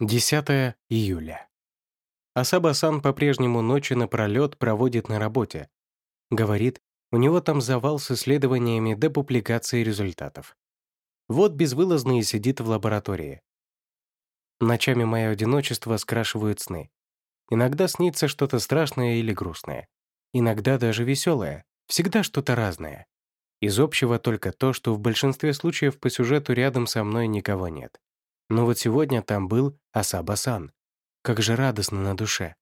10 июля. Асаба-сан по-прежнему ночи напролет проводит на работе. Говорит, у него там завал с исследованиями до публикации результатов. Вот безвылазно и сидит в лаборатории. Ночами мое одиночество скрашивают сны. Иногда снится что-то страшное или грустное. Иногда даже веселое. Всегда что-то разное. Из общего только то, что в большинстве случаев по сюжету рядом со мной никого нет. Но вот сегодня там был Асаба-сан. Как же радостно на душе.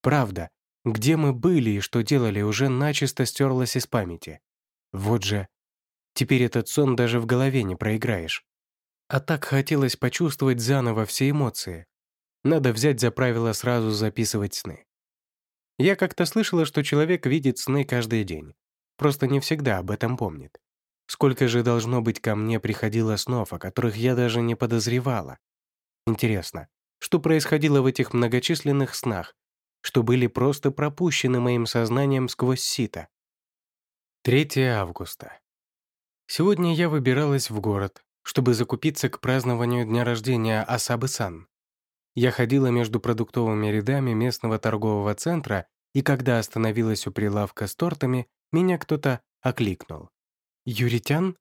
Правда, где мы были и что делали, уже начисто стерлось из памяти. Вот же. Теперь этот сон даже в голове не проиграешь. А так хотелось почувствовать заново все эмоции. Надо взять за правило сразу записывать сны. Я как-то слышала, что человек видит сны каждый день. Просто не всегда об этом помнит. Сколько же должно быть ко мне приходило снов, о которых я даже не подозревала. Интересно, что происходило в этих многочисленных снах, что были просто пропущены моим сознанием сквозь сито. 3 августа. Сегодня я выбиралась в город, чтобы закупиться к празднованию дня рождения Асабы-сан. Я ходила между продуктовыми рядами местного торгового центра, и когда остановилась у прилавка с тортами, меня кто-то окликнул. Юритян?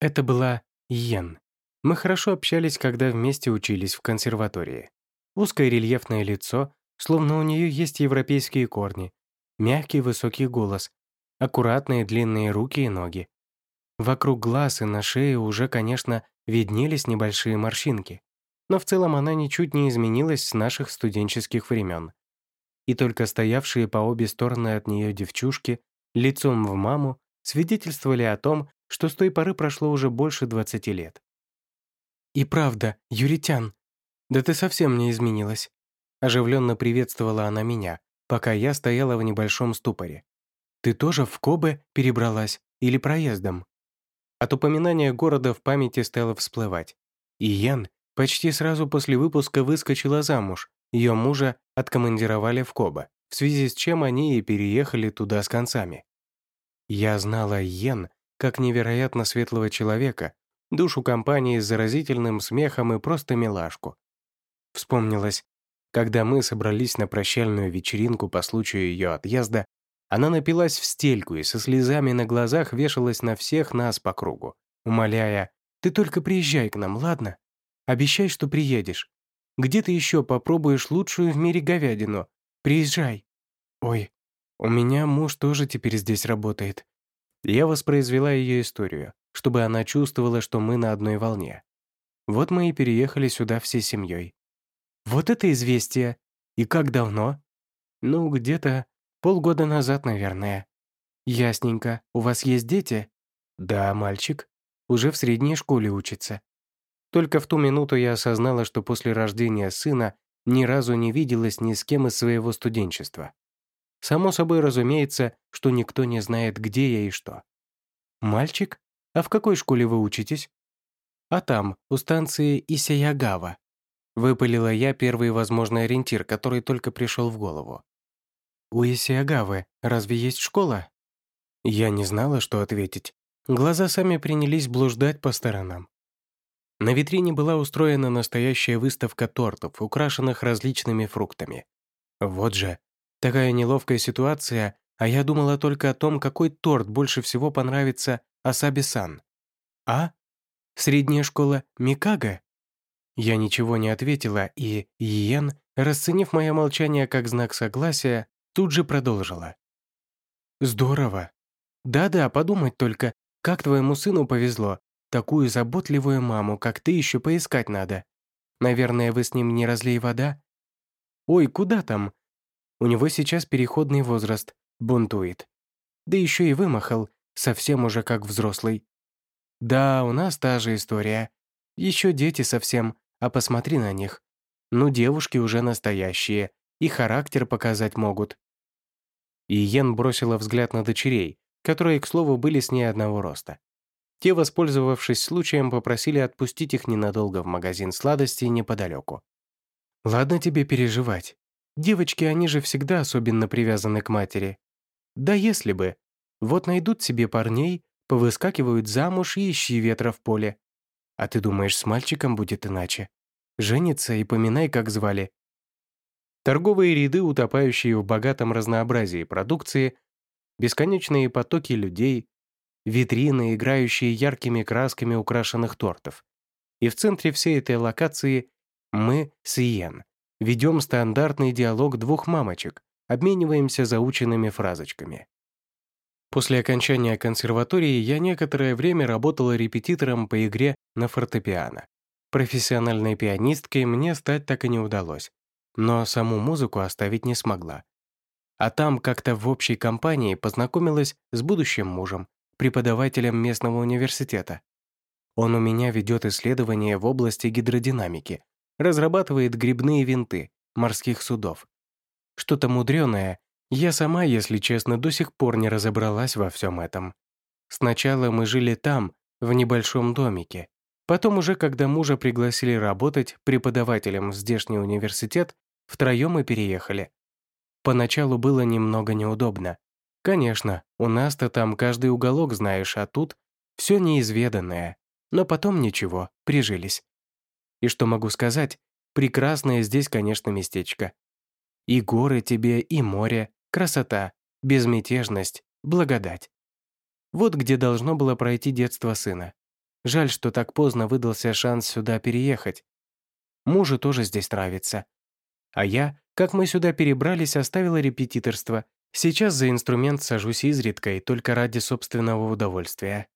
Это была Йен. Мы хорошо общались, когда вместе учились в консерватории. Узкое рельефное лицо, словно у нее есть европейские корни, мягкий высокий голос, аккуратные длинные руки и ноги. Вокруг глаз и на шее уже, конечно, виднелись небольшие морщинки, но в целом она ничуть не изменилась с наших студенческих времен. И только стоявшие по обе стороны от нее девчушки, лицом в маму, свидетельствовали о том, что с той поры прошло уже больше 20 лет. «И правда, Юритян, да ты совсем не изменилась», оживленно приветствовала она меня, пока я стояла в небольшом ступоре. «Ты тоже в Кобе перебралась или проездом?» От упоминания города в памяти стало всплывать. И Ян почти сразу после выпуска выскочила замуж, ее мужа откомандировали в Коба, в связи с чем они и переехали туда с концами. Я знала Йен как невероятно светлого человека, душу компании с заразительным смехом и просто милашку. Вспомнилось, когда мы собрались на прощальную вечеринку по случаю ее отъезда, она напилась в стельку и со слезами на глазах вешалась на всех нас по кругу, умоляя, «Ты только приезжай к нам, ладно? Обещай, что приедешь. Где ты еще попробуешь лучшую в мире говядину? Приезжай!» «Ой, у меня муж тоже теперь здесь работает. Я воспроизвела ее историю, чтобы она чувствовала, что мы на одной волне. Вот мы и переехали сюда всей семьей. Вот это известие. И как давно? Ну, где-то полгода назад, наверное. Ясненько. У вас есть дети? Да, мальчик. Уже в средней школе учится. Только в ту минуту я осознала, что после рождения сына ни разу не виделась ни с кем из своего студенчества. Само собой разумеется, что никто не знает, где я и что. «Мальчик? А в какой школе вы учитесь?» «А там, у станции Исиягава». Выпалила я первый возможный ориентир, который только пришел в голову. «У Исиягавы разве есть школа?» Я не знала, что ответить. Глаза сами принялись блуждать по сторонам. На витрине была устроена настоящая выставка тортов, украшенных различными фруктами. Вот же, Такая неловкая ситуация, а я думала только о том, какой торт больше всего понравится Асаби-сан. А? Средняя школа Микага? Я ничего не ответила, и Иен, расценив мое молчание как знак согласия, тут же продолжила. «Здорово. Да-да, подумать только, как твоему сыну повезло. Такую заботливую маму, как ты, еще поискать надо. Наверное, вы с ним не разлей вода? Ой, куда там? У него сейчас переходный возраст, бунтует. Да еще и вымахал, совсем уже как взрослый. Да, у нас та же история. Еще дети совсем, а посмотри на них. Ну, девушки уже настоящие, и характер показать могут. И Йен бросила взгляд на дочерей, которые, к слову, были с ней одного роста. Те, воспользовавшись случаем, попросили отпустить их ненадолго в магазин сладостей неподалеку. «Ладно тебе переживать. Девочки, они же всегда особенно привязаны к матери. Да если бы. Вот найдут себе парней, повыскакивают замуж и ищи ветра в поле. А ты думаешь, с мальчиком будет иначе? Женится и поминай, как звали. Торговые ряды, утопающие в богатом разнообразии продукции, бесконечные потоки людей, витрины, играющие яркими красками украшенных тортов. И в центре всей этой локации мы с Иен ведем стандартный диалог двух мамочек, обмениваемся заученными фразочками. После окончания консерватории я некоторое время работала репетитором по игре на фортепиано. Профессиональной пианисткой мне стать так и не удалось, но саму музыку оставить не смогла. А там как-то в общей компании познакомилась с будущим мужем, преподавателем местного университета. Он у меня ведет исследования в области гидродинамики, разрабатывает грибные винты морских судов. Что-то мудреное, я сама, если честно, до сих пор не разобралась во всем этом. Сначала мы жили там, в небольшом домике. Потом уже, когда мужа пригласили работать преподавателем в здешний университет, втроем мы переехали. Поначалу было немного неудобно. Конечно, у нас-то там каждый уголок знаешь, а тут все неизведанное. Но потом ничего, прижились. И что могу сказать, прекрасное здесь, конечно, местечко. И горы тебе, и море, красота, безмятежность, благодать. Вот где должно было пройти детство сына. Жаль, что так поздно выдался шанс сюда переехать. Мужу тоже здесь нравится. А я, как мы сюда перебрались, оставила репетиторство. Сейчас за инструмент сажусь изредка и только ради собственного удовольствия.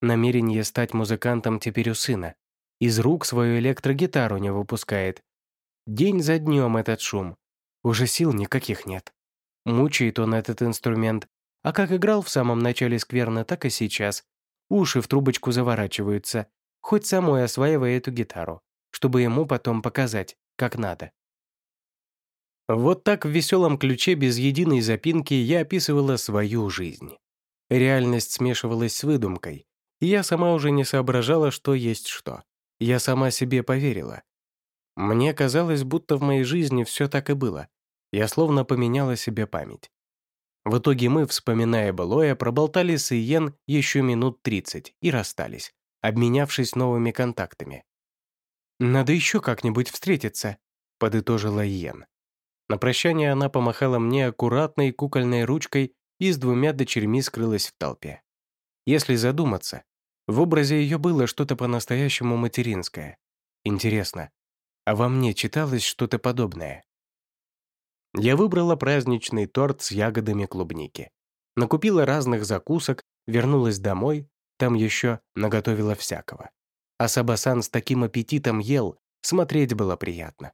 Намерение стать музыкантом теперь у сына. Из рук свою электрогитару не выпускает. День за днем этот шум. Уже сил никаких нет. Мучает он этот инструмент. А как играл в самом начале скверно, так и сейчас. Уши в трубочку заворачиваются. Хоть самой осваивая эту гитару, чтобы ему потом показать, как надо. Вот так в веселом ключе без единой запинки я описывала свою жизнь. Реальность смешивалась с выдумкой, и я сама уже не соображала, что есть что. Я сама себе поверила. Мне казалось, будто в моей жизни все так и было. Я словно поменяла себе память. В итоге мы, вспоминая былое, проболтали с Иен еще минут 30 и расстались, обменявшись новыми контактами. «Надо еще как-нибудь встретиться», — подытожила Иен. На прощание она помахала мне аккуратной кукольной ручкой и с двумя дочерьми скрылась в толпе. Если задуматься, в образе ее было что-то по-настоящему материнское. Интересно, а во мне читалось что-то подобное? Я выбрала праздничный торт с ягодами клубники. Накупила разных закусок, вернулась домой, там еще наготовила всякого. А Сабасан с таким аппетитом ел, смотреть было приятно.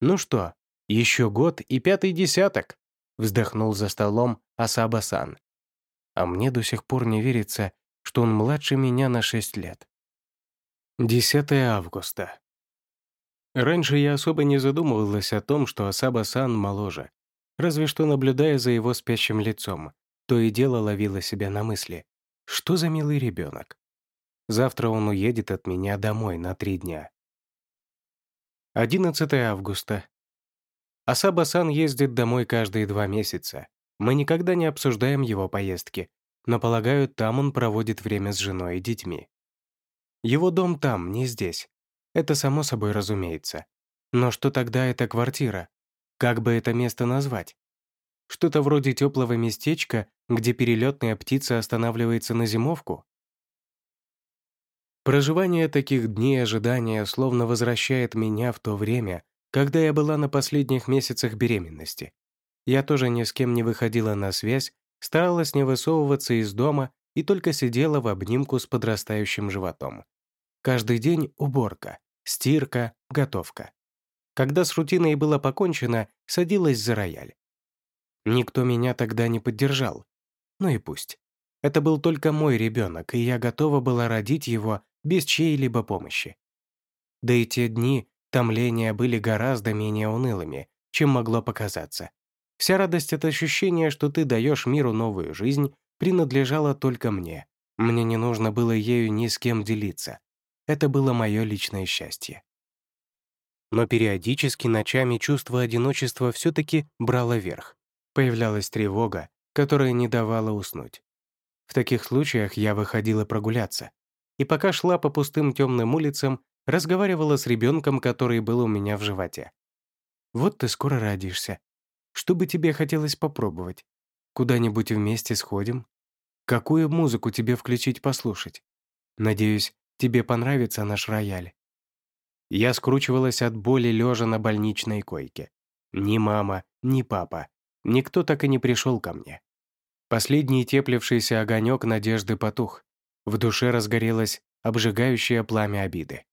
Ну что, еще год и пятый десяток, вздохнул за столом Асаба-сан. А мне до сих пор не верится, что он младше меня на 6 лет. 10 августа. Раньше я особо не задумывалась о том, что Асаба-сан моложе, разве что наблюдая за его спящим лицом, то и дело ловила себя на мысли. Что за милый ребенок? Завтра он уедет от меня домой на три дня. 11 августа. Асаба-сан ездит домой каждые два месяца. Мы никогда не обсуждаем его поездки, но, полагаю, там он проводит время с женой и детьми. Его дом там, не здесь. Это само собой разумеется. Но что тогда эта квартира? Как бы это место назвать? Что-то вроде теплого местечка, где перелетная птица останавливается на зимовку? Проживание таких дней ожидания словно возвращает меня в то время, когда я была на последних месяцах беременности. Я тоже ни с кем не выходила на связь, старалась не высовываться из дома и только сидела в обнимку с подрастающим животом. Каждый день уборка, стирка, готовка. Когда с рутиной было покончено, садилась за рояль. Никто меня тогда не поддержал. Ну и пусть. Это был только мой ребенок, и я готова была родить его без чьей-либо помощи. Да и те дни томления были гораздо менее унылыми, чем могло показаться. Вся радость от ощущения, что ты даешь миру новую жизнь, принадлежала только мне. Мне не нужно было ею ни с кем делиться. Это было мое личное счастье. Но периодически ночами чувство одиночества все-таки брало верх. Появлялась тревога, которая не давала уснуть. В таких случаях я выходила прогуляться. И пока шла по пустым темным улицам, разговаривала с ребенком, который был у меня в животе. «Вот ты скоро родишься. Что бы тебе хотелось попробовать? Куда-нибудь вместе сходим? Какую музыку тебе включить послушать? Надеюсь, тебе понравится наш рояль». Я скручивалась от боли лежа на больничной койке. Ни мама, ни папа. Никто так и не пришел ко мне. Последний теплившийся огонек надежды потух. В душе разгорелось обжигающее пламя обиды.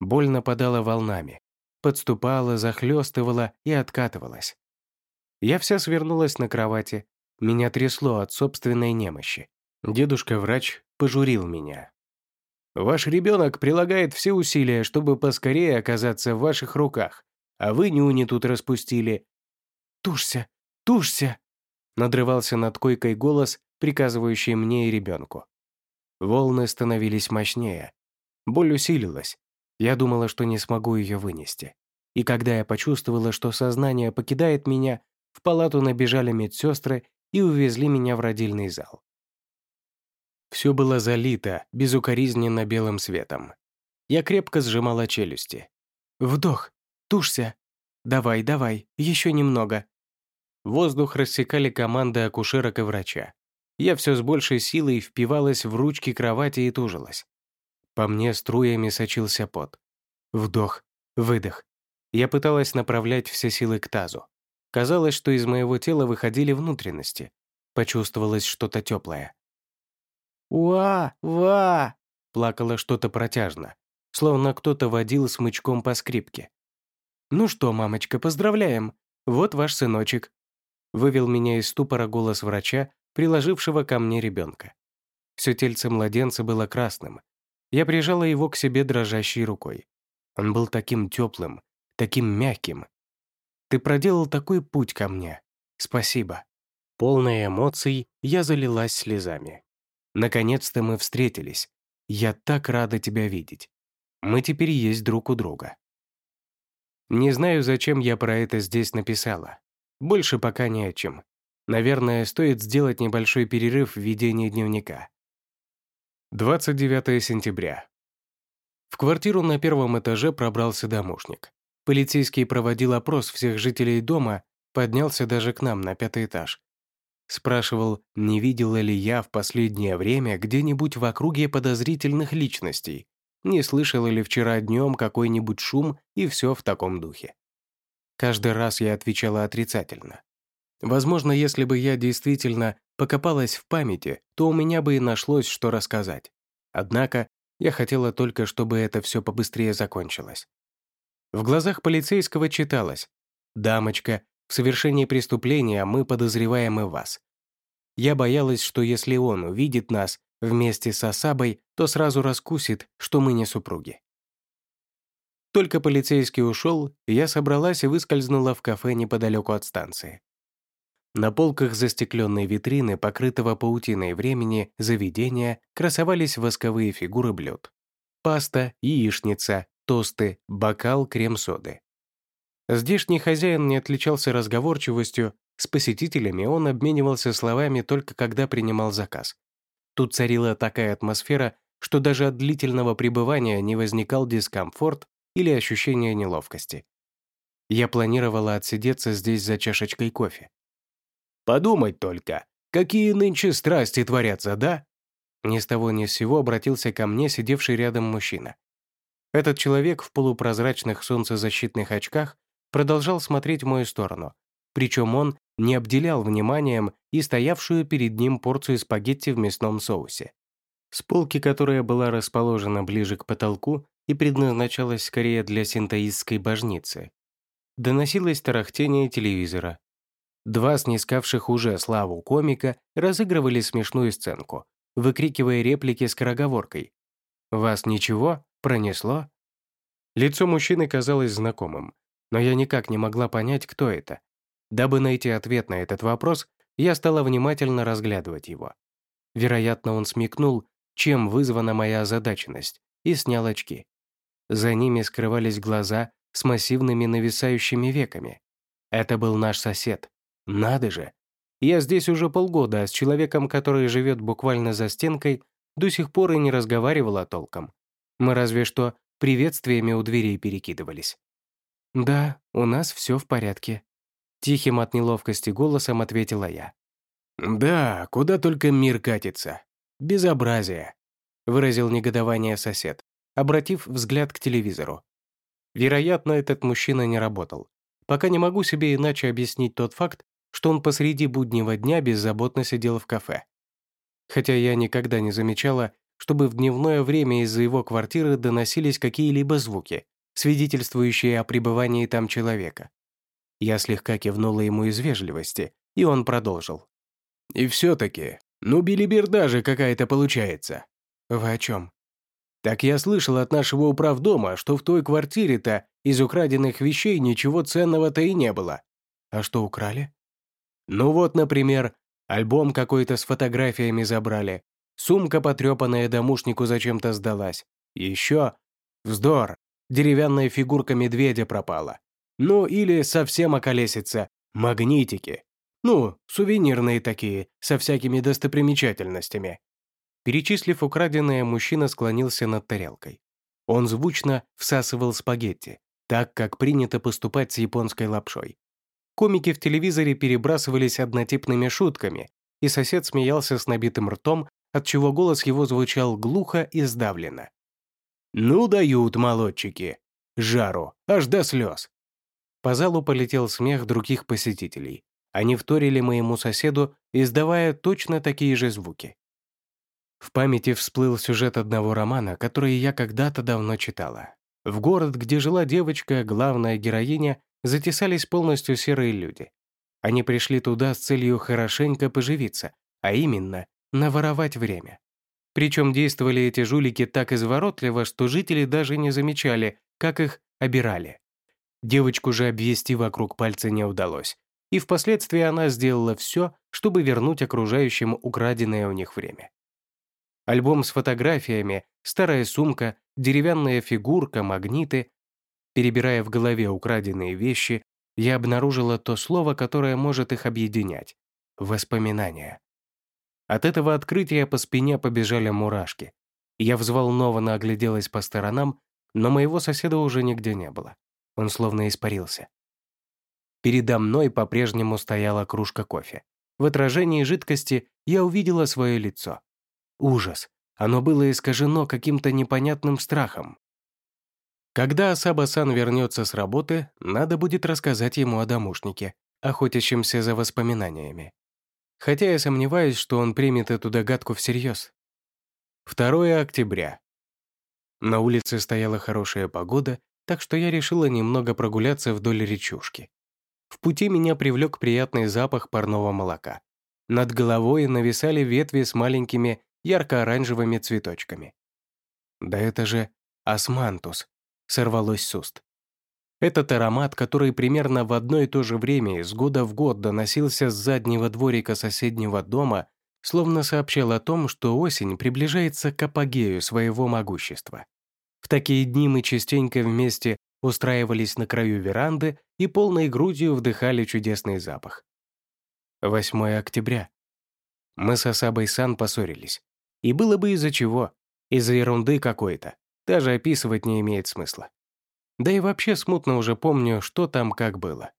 Боль нападала волнами, подступала, захлестывала и откатывалась. Я вся свернулась на кровати, меня трясло от собственной немощи. Дедушка-врач пожурил меня. «Ваш ребенок прилагает все усилия, чтобы поскорее оказаться в ваших руках, а вы нюни тут распустили». «Тушься! Тушься!» надрывался над койкой голос, приказывающий мне и ребенку. Волны становились мощнее. Боль усилилась. Я думала, что не смогу ее вынести. И когда я почувствовала, что сознание покидает меня, в палату набежали медсестры и увезли меня в родильный зал. Все было залито безукоризненно белым светом. Я крепко сжимала челюсти. «Вдох! Тушься! Давай, давай, еще немного!» Воздух рассекали команды акушерок и врача. Я все с большей силой впивалась в ручки кровати и тужилась. По мне струями сочился пот. Вдох, выдох. Я пыталась направлять все силы к тазу. Казалось, что из моего тела выходили внутренности. Почувствовалось что-то теплое. «Уа! Ва!» Плакало что-то протяжно, словно кто-то водил смычком по скрипке. «Ну что, мамочка, поздравляем! Вот ваш сыночек!» Вывел меня из ступора голос врача, приложившего ко мне ребенка. Все тельце младенца было красным. Я прижала его к себе дрожащей рукой. Он был таким теплым, таким мягким. Ты проделал такой путь ко мне. Спасибо. Полная эмоций, я залилась слезами. Наконец-то мы встретились. Я так рада тебя видеть. Мы теперь есть друг у друга. Не знаю, зачем я про это здесь написала. Больше пока не о чем. Наверное, стоит сделать небольшой перерыв в ведении дневника. 29 сентября. В квартиру на первом этаже пробрался домушник. Полицейский проводил опрос всех жителей дома, поднялся даже к нам на пятый этаж. Спрашивал, не видела ли я в последнее время где-нибудь в округе подозрительных личностей, не слышала ли вчера днем какой-нибудь шум и все в таком духе. Каждый раз я отвечала отрицательно. Возможно, если бы я действительно покопалась в памяти, то у меня бы и нашлось, что рассказать. Однако я хотела только, чтобы это все побыстрее закончилось. В глазах полицейского читалось «Дамочка, в совершении преступления мы подозреваем и вас». Я боялась, что если он увидит нас вместе с Асабой, то сразу раскусит, что мы не супруги. Только полицейский ушел, я собралась и выскользнула в кафе неподалеку от станции. На полках застекленной витрины, покрытого паутиной времени, заведения красовались восковые фигуры блюд. Паста, яичница, тосты, бокал крем-соды. Здешний хозяин не отличался разговорчивостью, с посетителями он обменивался словами только когда принимал заказ. Тут царила такая атмосфера, что даже от длительного пребывания не возникал дискомфорт или ощущение неловкости. Я планировала отсидеться здесь за чашечкой кофе. «Подумать только, какие нынче страсти творятся, да?» Ни с того ни с сего обратился ко мне сидевший рядом мужчина. Этот человек в полупрозрачных солнцезащитных очках продолжал смотреть в мою сторону, причем он не обделял вниманием и стоявшую перед ним порцию спагетти в мясном соусе. С полки, которая была расположена ближе к потолку, и предназначалась скорее для синтаистской божницы. Доносилось тарахтение телевизора. Два снискавших уже славу комика разыгрывали смешную сценку, выкрикивая реплики скороговоркой. «Вас ничего? Пронесло?» Лицо мужчины казалось знакомым, но я никак не могла понять, кто это. Дабы найти ответ на этот вопрос, я стала внимательно разглядывать его. Вероятно, он смекнул, чем вызвана моя озадаченность, и снял очки. За ними скрывались глаза с массивными нависающими веками. Это был наш сосед. Надо же! Я здесь уже полгода, а с человеком, который живет буквально за стенкой, до сих пор и не разговаривала толком. Мы разве что приветствиями у дверей перекидывались. «Да, у нас все в порядке», — тихим от неловкости голосом ответила я. «Да, куда только мир катится. Безобразие», — выразил негодование сосед, обратив взгляд к телевизору. Вероятно, этот мужчина не работал. Пока не могу себе иначе объяснить тот факт, что он посреди буднего дня беззаботно сидел в кафе. Хотя я никогда не замечала, чтобы в дневное время из-за его квартиры доносились какие-либо звуки, свидетельствующие о пребывании там человека. Я слегка кивнула ему из вежливости, и он продолжил. «И все-таки, ну билиберда же какая-то получается». «Вы о чем?» «Так я слышал от нашего управдома, что в той квартире-то из украденных вещей ничего ценного-то и не было». «А что украли?» «Ну вот, например, альбом какой-то с фотографиями забрали, сумка потрепанная домушнику зачем-то сдалась. Еще вздор, деревянная фигурка медведя пропала. Ну или совсем околесится, магнитики. Ну, сувенирные такие, со всякими достопримечательностями. Перечислив украденное, мужчина склонился над тарелкой. Он звучно всасывал спагетти, так как принято поступать с японской лапшой. Комики в телевизоре перебрасывались однотипными шутками, и сосед смеялся с набитым ртом, отчего голос его звучал глухо и сдавленно. «Ну дают, молодчики! Жару, аж до слез!» По залу полетел смех других посетителей. Они вторили моему соседу, издавая точно такие же звуки. В памяти всплыл сюжет одного романа, который я когда-то давно читала. В город, где жила девочка, главная героиня, затесались полностью серые люди. Они пришли туда с целью хорошенько поживиться, а именно наворовать время. Причем действовали эти жулики так изворотливо, что жители даже не замечали, как их обирали. Девочку же обвести вокруг пальца не удалось, и впоследствии она сделала все, чтобы вернуть окружающим украденное у них время. Альбом с фотографиями, старая сумка, деревянная фигурка, магниты. Перебирая в голове украденные вещи, я обнаружила то слово, которое может их объединять — воспоминания. От этого открытия по спине побежали мурашки. Я взволнованно огляделась по сторонам, но моего соседа уже нигде не было. Он словно испарился. Передо мной по-прежнему стояла кружка кофе. В отражении жидкости я увидела свое лицо. Ужас. Оно было искажено каким-то непонятным страхом. Когда Асаба-сан вернется с работы, надо будет рассказать ему о домушнике, охотящемся за воспоминаниями хотя я сомневаюсь, что он примет эту догадку всерьез. 2 октября. На улице стояла хорошая погода, так что я решила немного прогуляться вдоль речушки. В пути меня привлек приятный запах парного молока. Над головой нависали ветви с маленькими ярко-оранжевыми цветочками. «Да это же османтус», — сорвалось с уст. Этот аромат, который примерно в одно и то же время из года в год доносился с заднего дворика соседнего дома, словно сообщал о том, что осень приближается к апогею своего могущества. В такие дни мы частенько вместе устраивались на краю веранды и полной грудью вдыхали чудесный запах. 8 октября. Мы с Асабой Сан поссорились. И было бы из-за чего. Из-за ерунды какой-то. Даже описывать не имеет смысла. Да и вообще смутно уже помню, что там как было.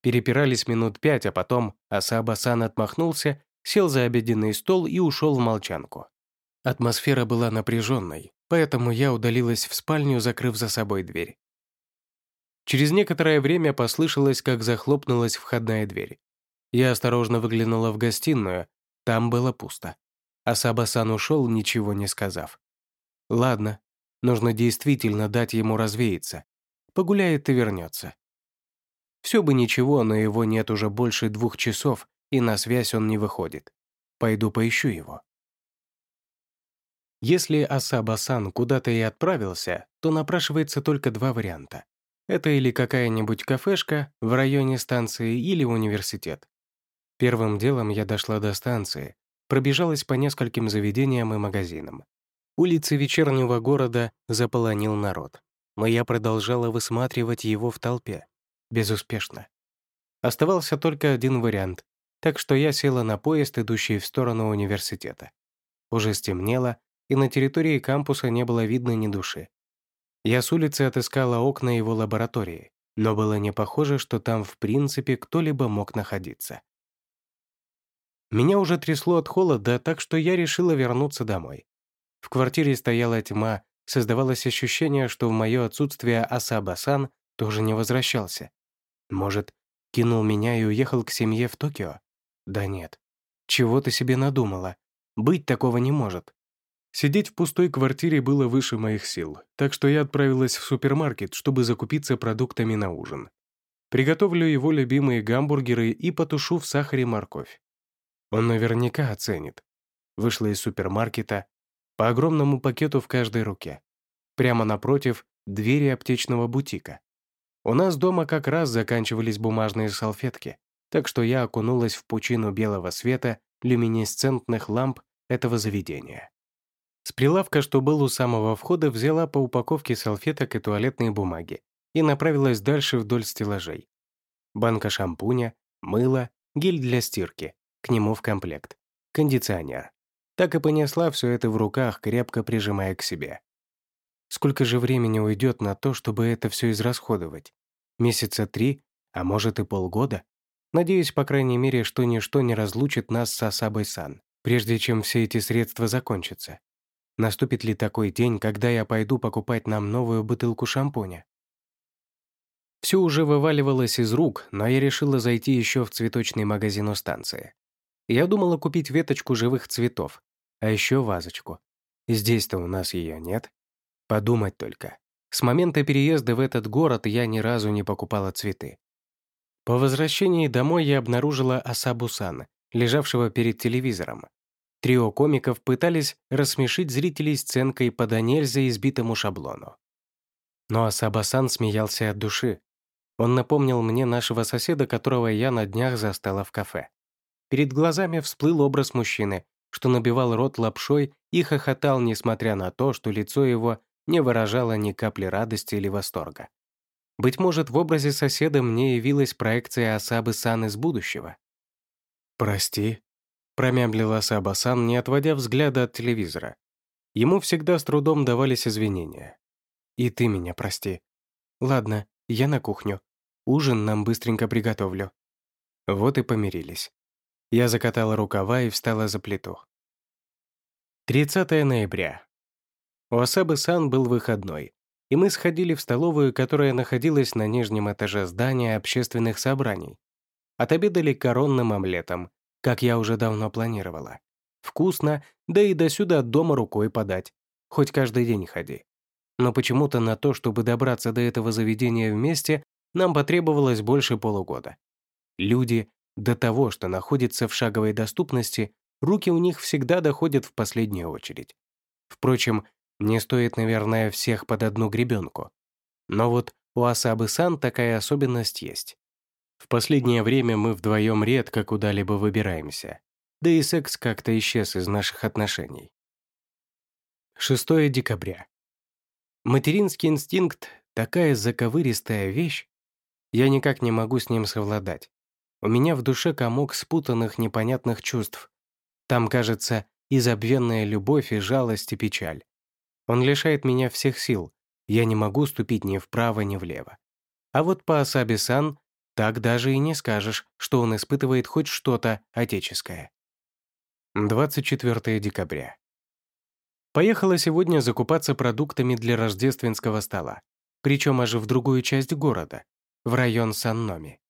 Перепирались минут пять, а потом Асаба-сан отмахнулся, сел за обеденный стол и ушел в молчанку. Атмосфера была напряженной, поэтому я удалилась в спальню, закрыв за собой дверь. Через некоторое время послышалось, как захлопнулась входная дверь. Я осторожно выглянула в гостиную, там было пусто. Асаба-сан ушел, ничего не сказав. Ладно, нужно действительно дать ему развеяться. Погуляет и вернется. Все бы ничего, но его нет уже больше двух часов, и на связь он не выходит. Пойду поищу его. Если Асаба-сан куда-то и отправился, то напрашивается только два варианта. Это или какая-нибудь кафешка в районе станции, или университет. Первым делом я дошла до станции, пробежалась по нескольким заведениям и магазинам. Улицы вечернего города заполонил народ но я продолжала высматривать его в толпе. Безуспешно. Оставался только один вариант, так что я села на поезд, идущий в сторону университета. Уже стемнело, и на территории кампуса не было видно ни души. Я с улицы отыскала окна его лаборатории, но было не похоже, что там в принципе кто-либо мог находиться. Меня уже трясло от холода, так что я решила вернуться домой. В квартире стояла тьма, создавалось ощущение, что в мое отсутствие Асаба-сан тоже не возвращался. Может, кинул меня и уехал к семье в Токио? Да нет. Чего ты себе надумала? Быть такого не может. Сидеть в пустой квартире было выше моих сил, так что я отправилась в супермаркет, чтобы закупиться продуктами на ужин. Приготовлю его любимые гамбургеры и потушу в сахаре морковь. Он наверняка оценит. Вышла из супермаркета, по огромному пакету в каждой руке. Прямо напротив — двери аптечного бутика. У нас дома как раз заканчивались бумажные салфетки, так что я окунулась в пучину белого света люминесцентных ламп этого заведения. С прилавка, что был у самого входа, взяла по упаковке салфеток и туалетной бумаги и направилась дальше вдоль стеллажей. Банка шампуня, мыло, гель для стирки, к нему в комплект, кондиционер. Так и понесла все это в руках, крепко прижимая к себе. Сколько же времени уйдет на то, чтобы это все израсходовать? Месяца три, а может и полгода? Надеюсь, по крайней мере, что ничто не разлучит нас с Асабой Сан, прежде чем все эти средства закончатся. Наступит ли такой день, когда я пойду покупать нам новую бутылку шампуня? Все уже вываливалось из рук, но я решила зайти еще в цветочный магазин у станции. Я думала купить веточку живых цветов, а еще вазочку. Здесь-то у нас ее нет. Подумать только. С момента переезда в этот город я ни разу не покупала цветы. По возвращении домой я обнаружила Асабу-сан, лежавшего перед телевизором. Трио комиков пытались рассмешить зрителей сценкой по до нельзя избитому шаблону. Но Асаба-сан смеялся от души. Он напомнил мне нашего соседа, которого я на днях застала в кафе. Перед глазами всплыл образ мужчины, что набивал рот лапшой и хохотал, несмотря на то, что лицо его не выражало ни капли радости или восторга. Быть может, в образе соседа мне явилась проекция Асабы-сан из будущего. «Прости», — промямлила Асаба-сан, не отводя взгляда от телевизора. Ему всегда с трудом давались извинения. «И ты меня прости. Ладно, я на кухню. Ужин нам быстренько приготовлю». Вот и помирились. Я закатала рукава и встала за плиту. 30 ноября. У Асабы-сан был выходной, и мы сходили в столовую, которая находилась на нижнем этаже здания общественных собраний. Отобедали коронным омлетом, как я уже давно планировала. Вкусно, да и до сюда дома рукой подать. Хоть каждый день ходи. Но почему-то на то, чтобы добраться до этого заведения вместе, нам потребовалось больше полугода. Люди до того, что находятся в шаговой доступности, руки у них всегда доходят в последнюю очередь. Впрочем, не стоит, наверное, всех под одну гребенку. Но вот у Асабы-сан такая особенность есть. В последнее время мы вдвоем редко куда-либо выбираемся. Да и секс как-то исчез из наших отношений. 6 декабря. Материнский инстинкт — такая заковыристая вещь. Я никак не могу с ним совладать. У меня в душе комок спутанных непонятных чувств. Там, кажется, и забвенная любовь, и жалость, и печаль. Он лишает меня всех сил. Я не могу ступить ни вправо, ни влево. А вот по Асаби-сан так даже и не скажешь, что он испытывает хоть что-то отеческое. 24 декабря. Поехала сегодня закупаться продуктами для рождественского стола, причем аж в другую часть города, в район Санноми.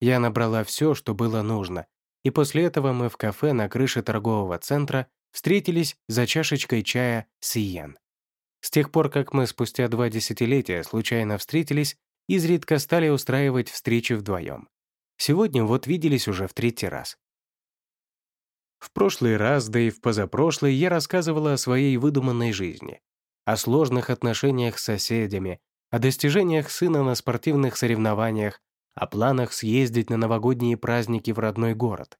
Я набрала все, что было нужно, и после этого мы в кафе на крыше торгового центра встретились за чашечкой чая с Иен. С тех пор, как мы спустя два десятилетия случайно встретились, изредка стали устраивать встречи вдвоем. Сегодня вот виделись уже в третий раз. В прошлый раз, да и в позапрошлый, я рассказывала о своей выдуманной жизни, о сложных отношениях с соседями, о достижениях сына на спортивных соревнованиях, о планах съездить на новогодние праздники в родной город.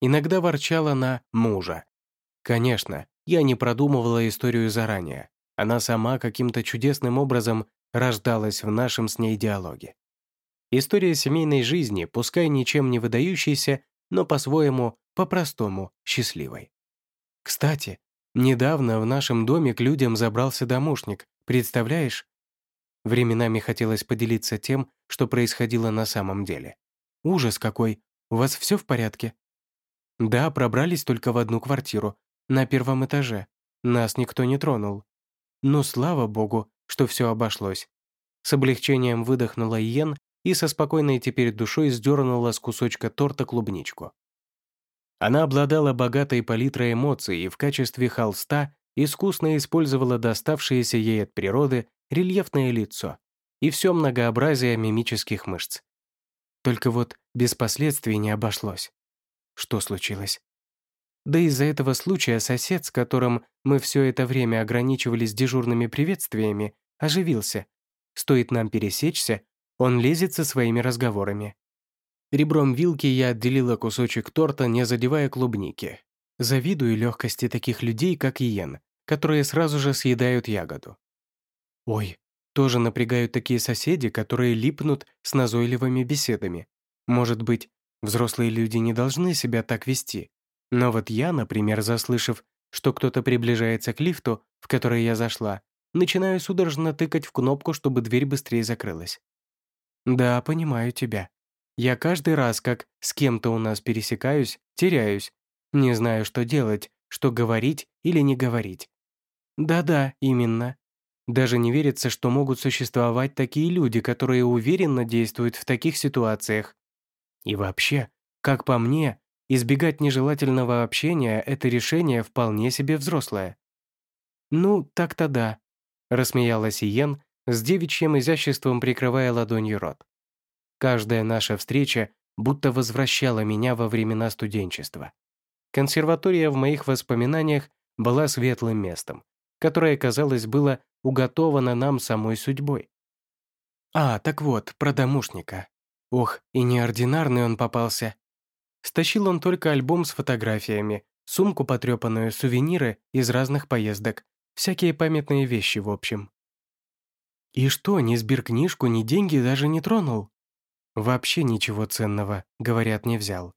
Иногда ворчала на мужа. Конечно, я не продумывала историю заранее. Она сама каким-то чудесным образом рождалась в нашем с ней диалоге. История семейной жизни, пускай ничем не выдающейся, но по-своему, по-простому, счастливой. Кстати, недавно в нашем доме к людям забрался домушник, Представляешь? Временами хотелось поделиться тем, что происходило на самом деле. Ужас какой! У вас все в порядке? Да, пробрались только в одну квартиру, на первом этаже. Нас никто не тронул. Но слава богу, что все обошлось. С облегчением выдохнула Йен и со спокойной теперь душой сдернула с кусочка торта клубничку. Она обладала богатой палитрой эмоций и в качестве холста искусно использовала доставшееся ей от природы рельефное лицо и все многообразие мимических мышц. Только вот без последствий не обошлось. Что случилось? Да из-за этого случая сосед, с которым мы все это время ограничивались дежурными приветствиями, оживился. Стоит нам пересечься, он лезет со своими разговорами. Ребром вилки я отделила кусочек торта, не задевая клубники. Завидую легкости таких людей, как Иен, которые сразу же съедают ягоду. Ой, тоже напрягают такие соседи, которые липнут с назойливыми беседами. Может быть, взрослые люди не должны себя так вести. Но вот я, например, заслышав, что кто-то приближается к лифту, в который я зашла, начинаю судорожно тыкать в кнопку, чтобы дверь быстрее закрылась. Да, понимаю тебя. Я каждый раз, как с кем-то у нас пересекаюсь, теряюсь. Не знаю, что делать, что говорить или не говорить. Да-да, именно. Даже не верится, что могут существовать такие люди, которые уверенно действуют в таких ситуациях. И вообще, как по мне, избегать нежелательного общения – это решение вполне себе взрослое. «Ну, так-то да», – рассмеялась Иен, с девичьим изяществом прикрывая ладонью рот. Каждая наша встреча будто возвращала меня во времена студенчества. Консерватория в моих воспоминаниях была светлым местом, которое, казалось, было уготовано нам самой судьбой. А, так вот, про домушника. Ох, и неординарный он попался. Стащил он только альбом с фотографиями, сумку потрепанную, сувениры из разных поездок, всякие памятные вещи, в общем. И что, ни сберкнижку, ни деньги даже не тронул? Вообще ничего ценного, говорят, не взял.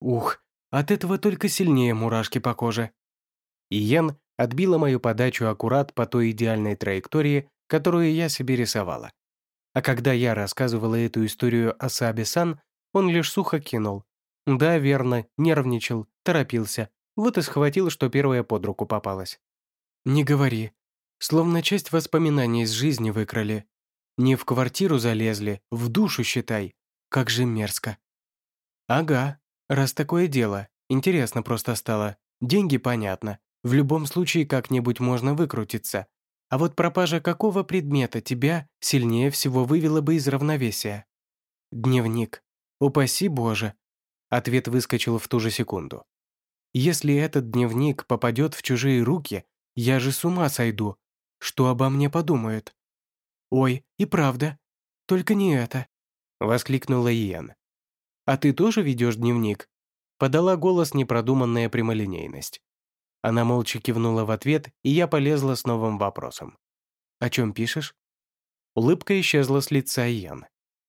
Ух, от этого только сильнее мурашки по коже. Иен отбила мою подачу аккурат по той идеальной траектории, которую я себе рисовала. А когда я рассказывала эту историю о Сабе-сан, он лишь сухо кинул. Да, верно, нервничал, торопился. Вот и схватил, что первое под руку попалось. «Не говори. Словно часть воспоминаний из жизни выкрали. Не в квартиру залезли, в душу, считай. Как же мерзко. Ага, раз такое дело. Интересно просто стало. Деньги понятно. В любом случае как-нибудь можно выкрутиться. А вот пропажа какого предмета тебя сильнее всего вывела бы из равновесия? Дневник. Упаси Боже. Ответ выскочил в ту же секунду. Если этот дневник попадет в чужие руки, я же с ума сойду. Что обо мне подумают? «Ой, и правда. Только не это», — воскликнула Иен. «А ты тоже ведешь дневник?» Подала голос непродуманная прямолинейность. Она молча кивнула в ответ, и я полезла с новым вопросом. «О чем пишешь?» Улыбка исчезла с лица Иен.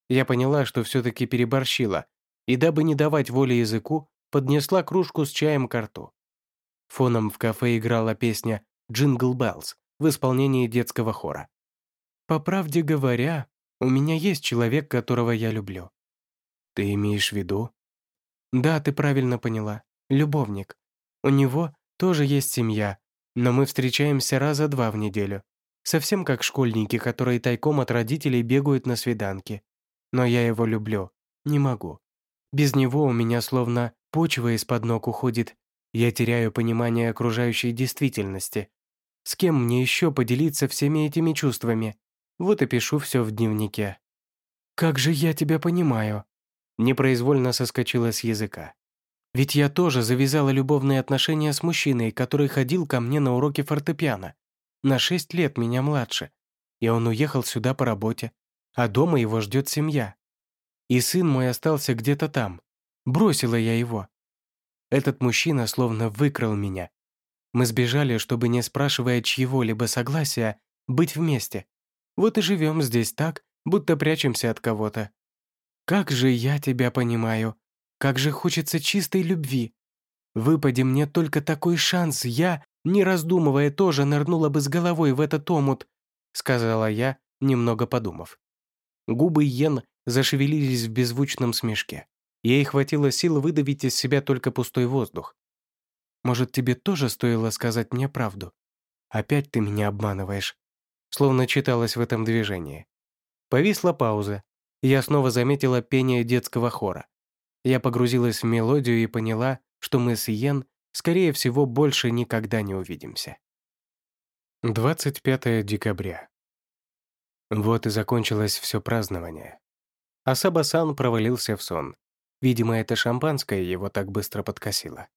Я поняла, что все-таки переборщила, и дабы не давать воли языку, поднесла кружку с чаем к рту. Фоном в кафе играла песня «Jingle Bells» в исполнении детского хора. По правде говоря, у меня есть человек, которого я люблю. Ты имеешь в виду? Да, ты правильно поняла. Любовник. У него тоже есть семья, но мы встречаемся раза два в неделю. Совсем как школьники, которые тайком от родителей бегают на свиданки. Но я его люблю. Не могу. Без него у меня словно почва из-под ног уходит. Я теряю понимание окружающей действительности. С кем мне еще поделиться всеми этими чувствами? Вот и пишу все в дневнике. «Как же я тебя понимаю!» Непроизвольно соскочила с языка. Ведь я тоже завязала любовные отношения с мужчиной, который ходил ко мне на уроки фортепиано. На шесть лет меня младше. И он уехал сюда по работе. А дома его ждет семья. И сын мой остался где-то там. Бросила я его. Этот мужчина словно выкрал меня. Мы сбежали, чтобы, не спрашивая чьего-либо согласия, быть вместе. Вот и живем здесь так, будто прячемся от кого-то. Как же я тебя понимаю. Как же хочется чистой любви. Выпади мне только такой шанс, я, не раздумывая, тоже нырнула бы с головой в этот омут. — сказала я, немного подумав. Губы Йен зашевелились в беззвучном смешке. Ей хватило сил выдавить из себя только пустой воздух. «Может, тебе тоже стоило сказать мне правду? Опять ты меня обманываешь», словно читалось в этом движении. Повисла пауза. Я снова заметила пение детского хора. Я погрузилась в мелодию и поняла, что мы с Йен, скорее всего, больше никогда не увидимся. 25 декабря. Вот и закончилось все празднование. Асаба-сан провалился в сон. Видимо, это шампанское его так быстро подкосило.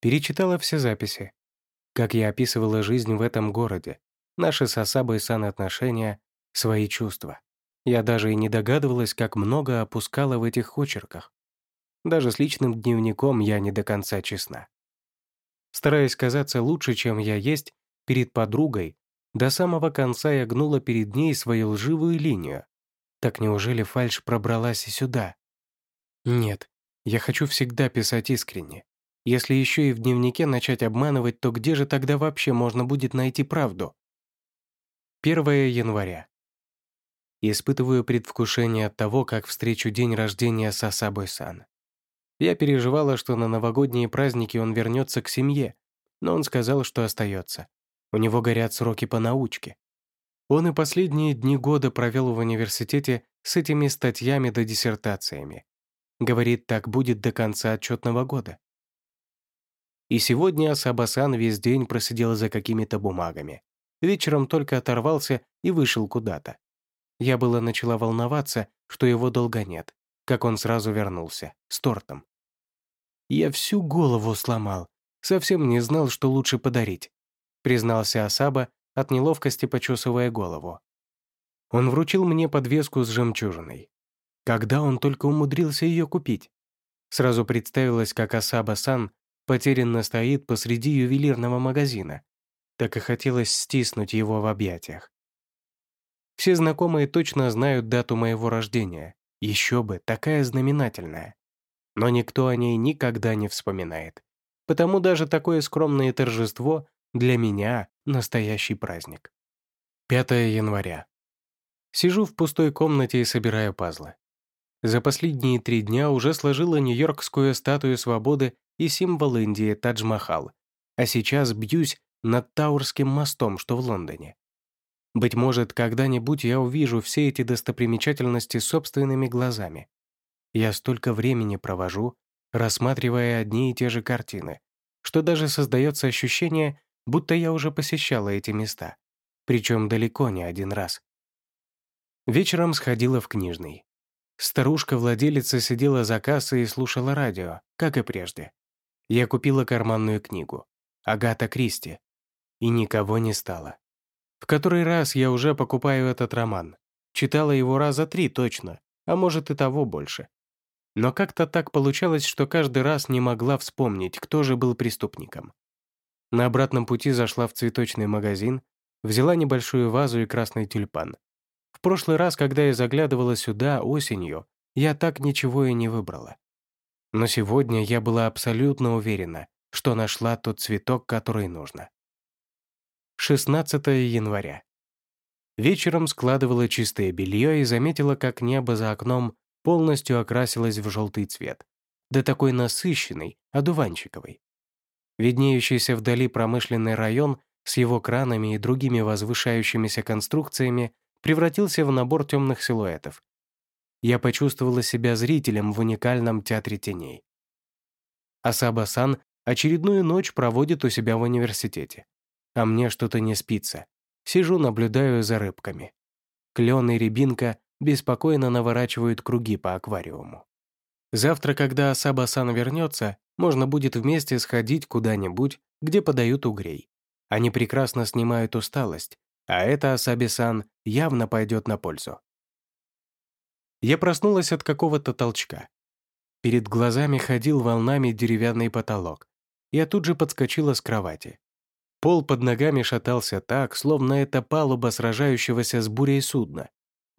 Перечитала все записи. Как я описывала жизнь в этом городе, наши с Асабой-сан отношения, свои чувства. Я даже и не догадывалась, как много опускала в этих очерках. Даже с личным дневником я не до конца честна. Стараясь казаться лучше, чем я есть, перед подругой, до самого конца я гнула перед ней свою лживую линию. Так неужели фальшь пробралась и сюда? Нет, я хочу всегда писать искренне. Если еще и в дневнике начать обманывать, то где же тогда вообще можно будет найти правду? 1 января. Испытываю предвкушение от того, как встречу день рождения с Асабой-сан. Я переживала, что на новогодние праздники он вернется к семье, но он сказал, что остается. У него горят сроки по научке. Он и последние дни года провел в университете с этими статьями да диссертациями. Говорит, так будет до конца отчетного года. И сегодня Асабасан весь день просидел за какими-то бумагами. Вечером только оторвался и вышел куда-то. Я было начала волноваться, что его долго нет, как он сразу вернулся, с тортом. Я всю голову сломал. Совсем не знал, что лучше подарить. Признался Асаба, от неловкости почесывая голову. Он вручил мне подвеску с жемчужиной. Когда он только умудрился ее купить? Сразу представилось, как Асаба-сан потерянно стоит посреди ювелирного магазина. Так и хотелось стиснуть его в объятиях. Все знакомые точно знают дату моего рождения. Еще бы, такая знаменательная но никто о ней никогда не вспоминает. Потому даже такое скромное торжество для меня — настоящий праздник. 5 января. Сижу в пустой комнате и собираю пазлы. За последние три дня уже сложила нью-йоркскую статую свободы и символ Индии Тадж-Махал, а сейчас бьюсь над Таурским мостом, что в Лондоне. Быть может, когда-нибудь я увижу все эти достопримечательности собственными глазами. Я столько времени провожу, рассматривая одни и те же картины, что даже создается ощущение, будто я уже посещала эти места, причем далеко не один раз. Вечером сходила в книжный. Старушка-владелица сидела за кассой и слушала радио, как и прежде. Я купила карманную книгу «Агата Кристи» и никого не стало. В который раз я уже покупаю этот роман. Читала его раза три точно, а может и того больше. Но как-то так получалось, что каждый раз не могла вспомнить, кто же был преступником. На обратном пути зашла в цветочный магазин, взяла небольшую вазу и красный тюльпан. В прошлый раз, когда я заглядывала сюда осенью, я так ничего и не выбрала. Но сегодня я была абсолютно уверена, что нашла тот цветок, который нужно. 16 января. Вечером складывала чистое белье и заметила, как небо за окном полностью окрасилась в желтый цвет, да такой насыщенный, одуванчиковый. Виднеющийся вдали промышленный район с его кранами и другими возвышающимися конструкциями превратился в набор темных силуэтов. Я почувствовала себя зрителем в уникальном театре теней. Асаба-сан очередную ночь проводит у себя в университете. А мне что-то не спится. Сижу, наблюдаю за рыбками. Клен и рябинка беспокойно наворачивают круги по аквариуму. Завтра, когда Асаба-сан вернется, можно будет вместе сходить куда-нибудь, где подают угрей. Они прекрасно снимают усталость, а это Асаби-сан явно пойдет на пользу. Я проснулась от какого-то толчка. Перед глазами ходил волнами деревянный потолок. Я тут же подскочила с кровати. Пол под ногами шатался так, словно это палуба сражающегося с бурей судна.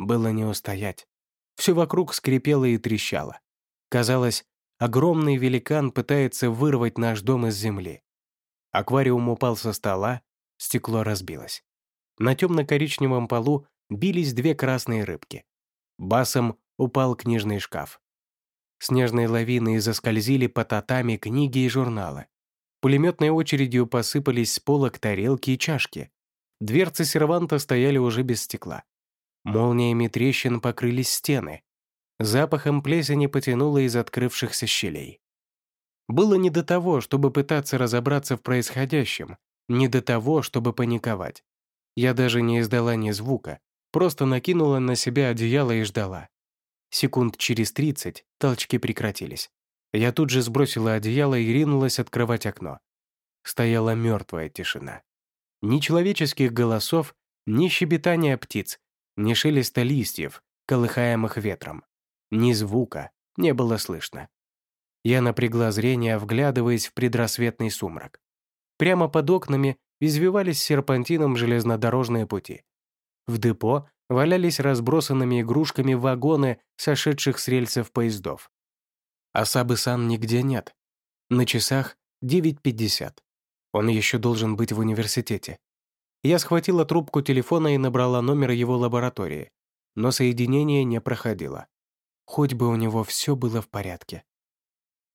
Было не устоять. Все вокруг скрипело и трещало. Казалось, огромный великан пытается вырвать наш дом из земли. Аквариум упал со стола, стекло разбилось. На темно-коричневом полу бились две красные рыбки. Басом упал книжный шкаф. Снежные лавины заскользили по татами книги и журналы. Пулеметной очередью посыпались с полок тарелки и чашки. Дверцы серванта стояли уже без стекла. Молниями трещин покрылись стены. Запахом плесени потянуло из открывшихся щелей. Было не до того, чтобы пытаться разобраться в происходящем, не до того, чтобы паниковать. Я даже не издала ни звука, просто накинула на себя одеяло и ждала. Секунд через тридцать толчки прекратились. Я тут же сбросила одеяло и ринулась открывать окно. Стояла мертвая тишина. Ни человеческих голосов, ни щебетания птиц, ни шелеста листьев, колыхаемых ветром. Ни звука не было слышно. Я напрягла зрение, вглядываясь в предрассветный сумрак. Прямо под окнами извивались серпантином железнодорожные пути. В депо валялись разбросанными игрушками вагоны сошедших с рельсов поездов. Асабы-сан нигде нет. На часах 9.50. Он еще должен быть в университете. Я схватила трубку телефона и набрала номер его лаборатории, но соединение не проходило. Хоть бы у него все было в порядке.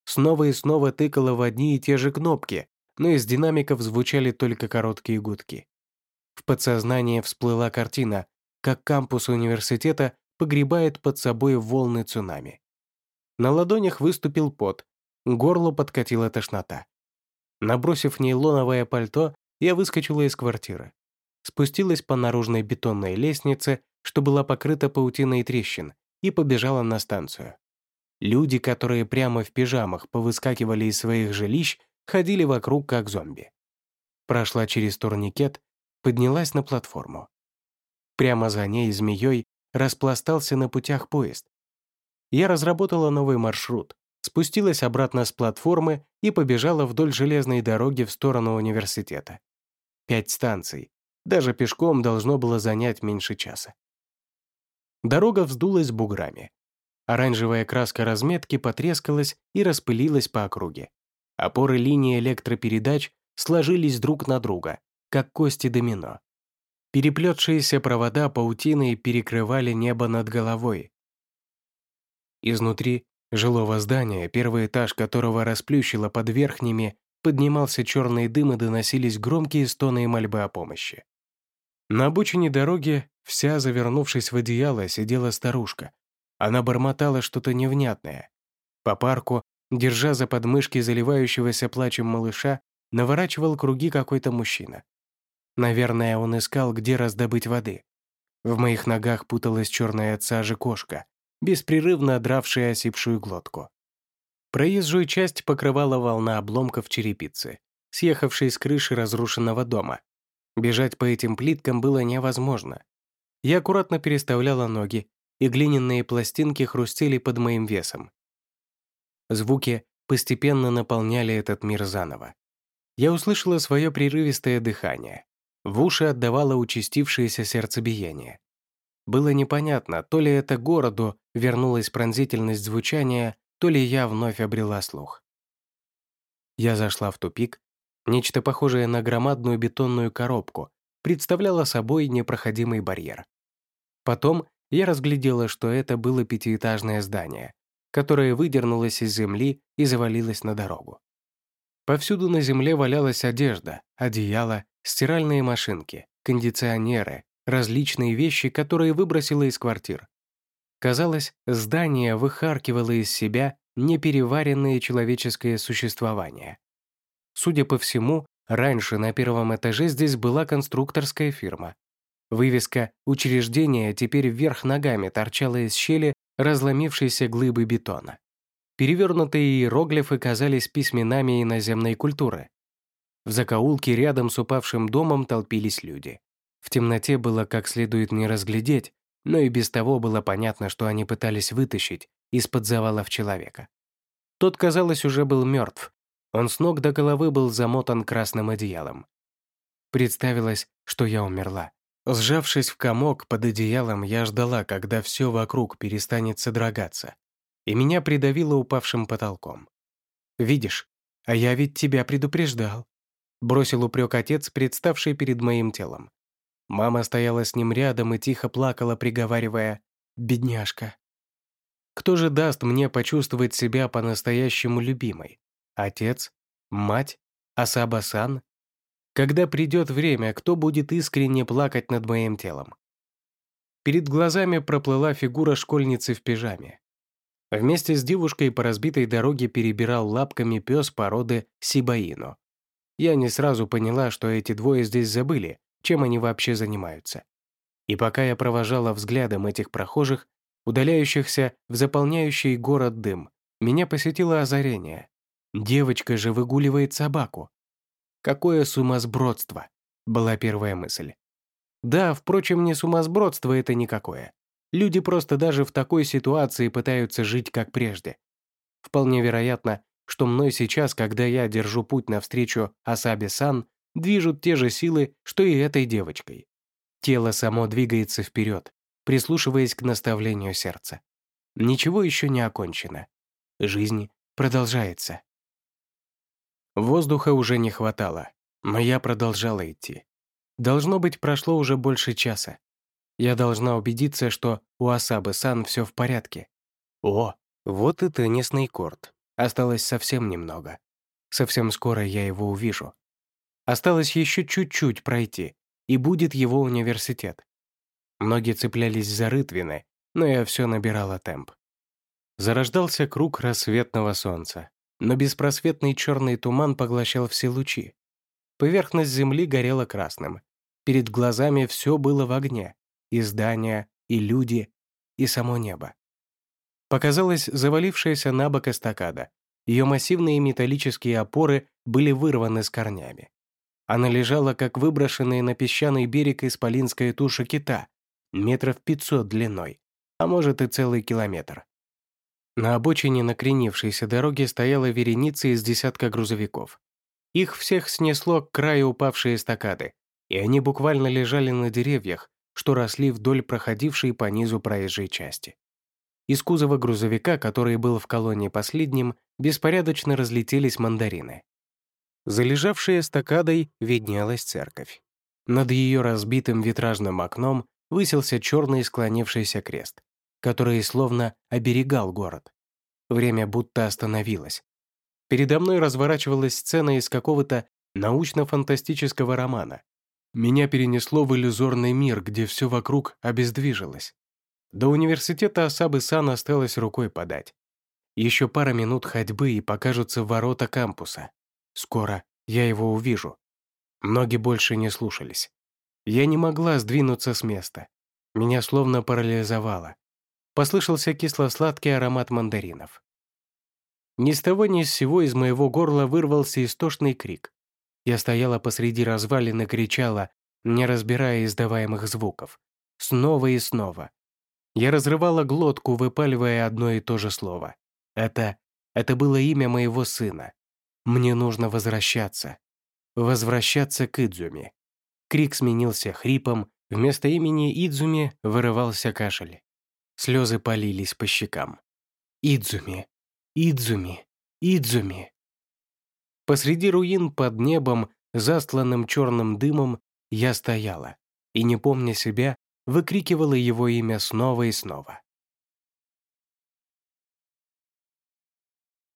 Снова и снова тыкала в одни и те же кнопки, но из динамиков звучали только короткие гудки. В подсознание всплыла картина, как кампус университета погребает под собой волны цунами. На ладонях выступил пот, горло подкатила тошнота. Набросив нейлоновое пальто, я выскочила из квартиры. Спустилась по наружной бетонной лестнице, что была покрыта паутиной трещин, и побежала на станцию. Люди, которые прямо в пижамах повыскакивали из своих жилищ, ходили вокруг как зомби. Прошла через турникет, поднялась на платформу. Прямо за ней змеей распластался на путях поезд. Я разработала новый маршрут, спустилась обратно с платформы и побежала вдоль железной дороги в сторону университета. Пять станций. Даже пешком должно было занять меньше часа. Дорога вздулась буграми. Оранжевая краска разметки потрескалась и распылилась по округе. Опоры линии электропередач сложились друг на друга, как кости домино. Переплетшиеся провода паутиной перекрывали небо над головой. Изнутри жилого здания, первый этаж которого расплющило под верхними, поднимался черный дым и доносились громкие стоны и мольбы о помощи. На обочине дороги, вся завернувшись в одеяло, сидела старушка. Она бормотала что-то невнятное. По парку, держа за подмышки заливающегося плачем малыша, наворачивал круги какой-то мужчина. Наверное, он искал, где раздобыть воды. В моих ногах путалась черная от сажи кошка, беспрерывно дравшая осипшую глотку. Проезжую часть покрывала волна обломков черепицы, съехавшей с крыши разрушенного дома. Бежать по этим плиткам было невозможно. Я аккуратно переставляла ноги, и глиняные пластинки хрустели под моим весом. Звуки постепенно наполняли этот мир заново. Я услышала свое прерывистое дыхание. В уши отдавало участившееся сердцебиение. Было непонятно, то ли это городу вернулась пронзительность звучания, то ли я вновь обрела слух. Я зашла в тупик. Нечто похожее на громадную бетонную коробку представляло собой непроходимый барьер. Потом я разглядела, что это было пятиэтажное здание, которое выдернулось из земли и завалилось на дорогу. Повсюду на земле валялась одежда, одеяло, стиральные машинки, кондиционеры, различные вещи, которые выбросила из квартир. Казалось, здание выхаркивало из себя непереваренное человеческое существование. Судя по всему, раньше на первом этаже здесь была конструкторская фирма. Вывеска учреждения теперь вверх ногами торчала из щели разломившейся глыбы бетона. Перевернутые иероглифы казались письменами иноземной культуры. В закоулке рядом с упавшим домом толпились люди. В темноте было как следует не разглядеть, но и без того было понятно, что они пытались вытащить из-под завалов человека. Тот, казалось, уже был мертв. Он с ног до головы был замотан красным одеялом. Представилось, что я умерла. Сжавшись в комок под одеялом, я ждала, когда все вокруг перестанет содрогаться, и меня придавило упавшим потолком. «Видишь, а я ведь тебя предупреждал», — бросил упрек отец, представший перед моим телом. Мама стояла с ним рядом и тихо плакала, приговаривая «бедняжка». Кто же даст мне почувствовать себя по-настоящему любимой? Отец? Мать? Асаба-сан? Когда придет время, кто будет искренне плакать над моим телом? Перед глазами проплыла фигура школьницы в пижаме. Вместе с девушкой по разбитой дороге перебирал лапками пес породы Сибаино. Я не сразу поняла, что эти двое здесь забыли, чем они вообще занимаются. И пока я провожала взглядом этих прохожих, удаляющихся в заполняющий город дым, меня посетило озарение. Девочка же выгуливает собаку. Какое сумасбродство, была первая мысль. Да, впрочем, не сумасбродство это никакое. Люди просто даже в такой ситуации пытаются жить как прежде. Вполне вероятно, что мной сейчас, когда я держу путь навстречу Асабе-сан, движут те же силы, что и этой девочкой. Тело само двигается вперед, прислушиваясь к наставлению сердца. Ничего еще не окончено. Жизнь продолжается. Воздуха уже не хватало, но я продолжала идти. Должно быть, прошло уже больше часа. Я должна убедиться, что у Асабы-сан все в порядке. О, вот и теннисный корт. Осталось совсем немного. Совсем скоро я его увижу. Осталось еще чуть-чуть пройти, и будет его университет. Ноги цеплялись за рытвины, но я все набирала темп. Зарождался круг рассветного солнца, но беспросветный черный туман поглощал все лучи. Поверхность земли горела красным, Перед глазами все было в огне. И здания, и люди, и само небо. Показалась завалившаяся на бок эстакада. Ее массивные металлические опоры были вырваны с корнями. Она лежала, как выброшенная на песчаный берег исполинская туша кита, метров пятьсот длиной, а может и целый километр. На обочине накренившейся дороги стояла вереница из десятка грузовиков. Их всех снесло к краю упавшие эстакады, и они буквально лежали на деревьях, что росли вдоль проходившей по низу проезжей части. Из кузова грузовика, который был в колонии последним, беспорядочно разлетелись мандарины. Залежавшая эстакадой виднелась церковь. Над ее разбитым витражным окном высился черный склонившийся крест, который словно оберегал город. Время будто остановилось. Передо мной разворачивалась сцена из какого-то научно-фантастического романа, меня перенесло в иллюзорный мир, где все вокруг обездвижилось. До университета Асабы-сан осталось рукой подать. Еще пара минут ходьбы и покажутся ворота кампуса. Скоро я его увижу. Ноги больше не слушались. Я не могла сдвинуться с места. Меня словно парализовало. Послышался кисло-сладкий аромат мандаринов. Ни с того ни с сего из моего горла вырвался истошный крик. Я стояла посреди развалин и кричала, не разбирая издаваемых звуков. Снова и снова. Я разрывала глотку, выпаливая одно и то же слово. Это... это было имя моего сына. Мне нужно возвращаться. Возвращаться к Идзуми. Крик сменился хрипом, вместо имени Идзуми вырывался кашель. Слезы полились по щекам. Идзуми, Идзуми, Идзуми. Посреди руин под небом, застланным черным дымом, я стояла и, не помня себя, выкрикивала его имя снова и снова.